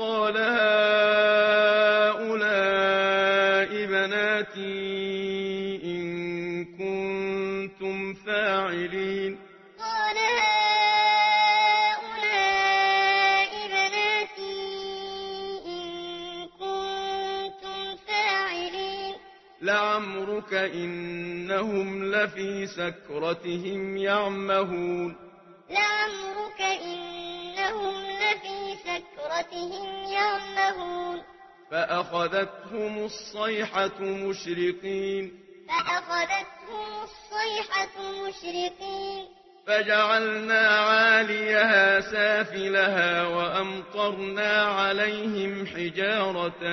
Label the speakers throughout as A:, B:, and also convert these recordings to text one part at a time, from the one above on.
A: قال هؤلاء بناتي إن كنتم فاعلين
B: قال هؤلاء بناتي إن كنتم فاعلين
A: لعمرك إنهم لفي سكرتهم يعمهون
B: لعمرك إنهم بِآيَاتِهِمْ يَعْمَهُونَ
A: فَأَخَذَتْهُمُ الصَّيْحَةُ مُشْرِقِينَ
B: فَأَخَذَتْهُمُ الصَّيْحَةُ مُشْرِقِينَ
A: فجعلنا عاليها سافلها وأمطرنا عليهم حجارة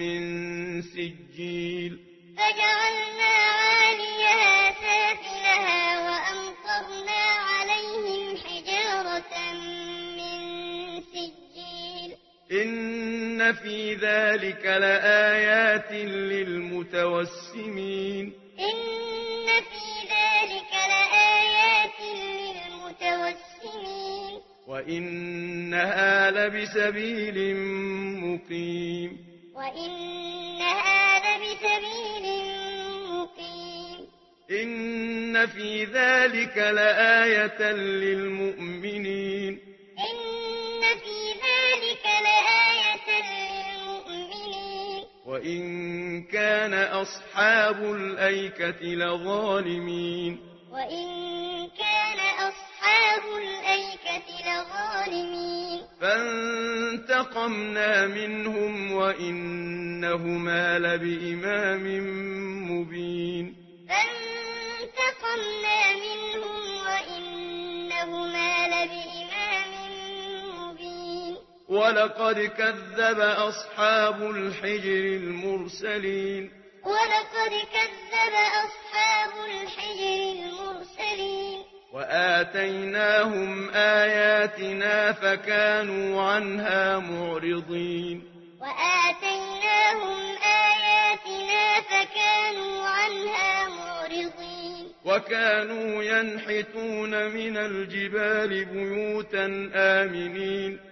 A: من سجيل
B: فجعلنا عاليها سافلها وأمطرنا
A: إن في ذلك لآيات للمتوسمين
B: إن في ذلك لآيات للمتوسمين
A: وإنها لبسبيل مقيم
B: وإنها لبسبيل مقيم
A: إن في ذلك لآية للمؤمنين وإن كان أصحاب الأيكة لظالمين
B: وإن كان أصحاب الأيكة لظالمين
A: فانتقمنا منهم وإنهما لبإمام مبين
B: فانتقمنا منهم وإنهما لبإمام
A: ولقد كذب أصحاب الحجر المرسلين.
B: ولقد كذب أصحاب الحجر المرسلين.
A: وآتيناهم آياتنا فكانوا عنها معرضين.
B: وآتيناهم آياتنا فكانوا عنها معرضين.
A: وكانوا ينحتون من الجبال بيوتا آمنين.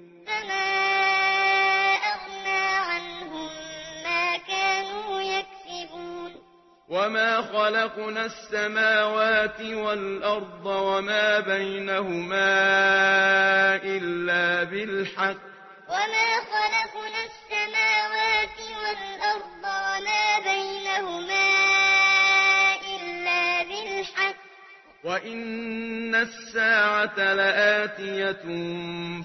A: وما خلقنا السماوات والأرض وما بينهما إلا بالحق
B: وما خلقنا السماوات والأرض وما بينهما إلا بالحق
A: وإن الساعة لآتية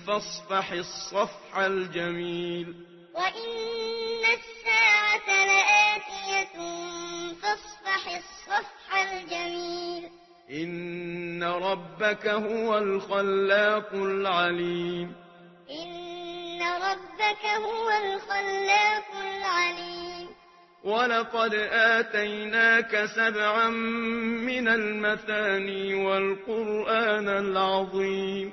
A: فاصفح الصفح الجميل
B: وإن الساعة لآتية الصبح الصفح الجميل
A: إن ربك هو الخلاق العليم
B: إن ربك هو الخلاق العليم
A: ولقد آتيناك سبعا من المثاني والقرآن العظيم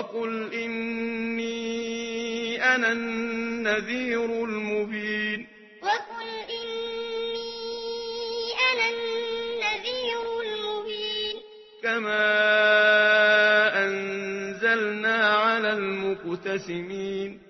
A: وقل إني أنا النذير المبين.
B: وقل إني أنا النذير المبين.
A: كما أنزلنا على المقتسمين.